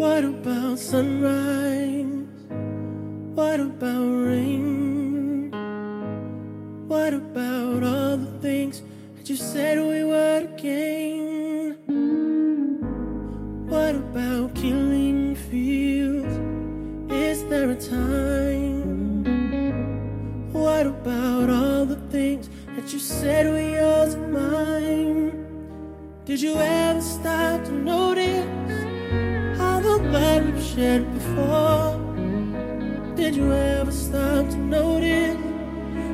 What about sunrise? What about rain? What about all the things that you said we were gain? What about killing fields? Is there a time? What about all the things that you said were yours and mine? Did you ever stop to notice blood we've shed before? Did you ever stop to notice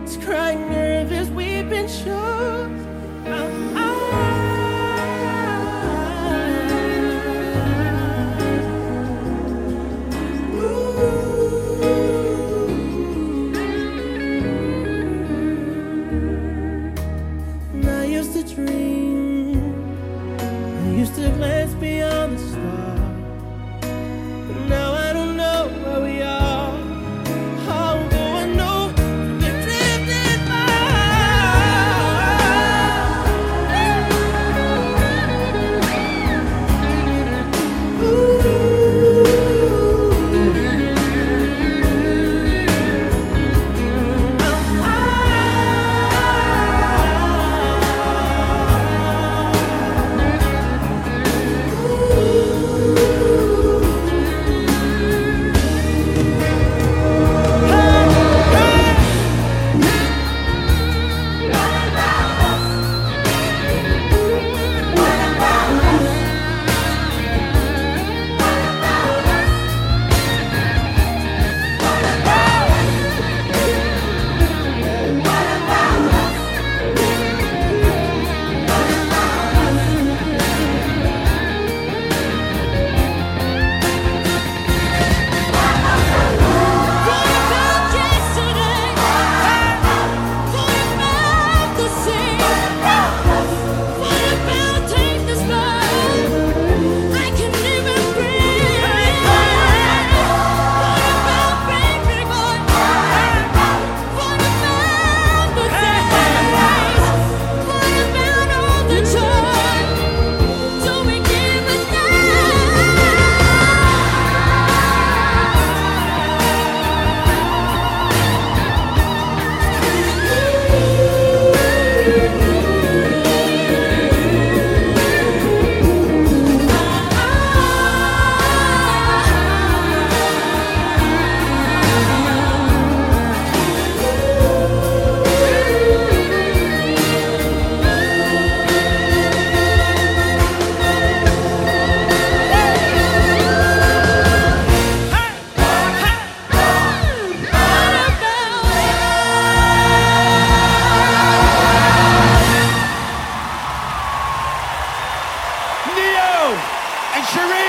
this crying as we've been sure? I to dream, I used to glance beyond the stars.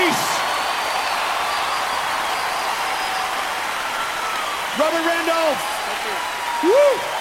Charice. Robert Randolph. Woo!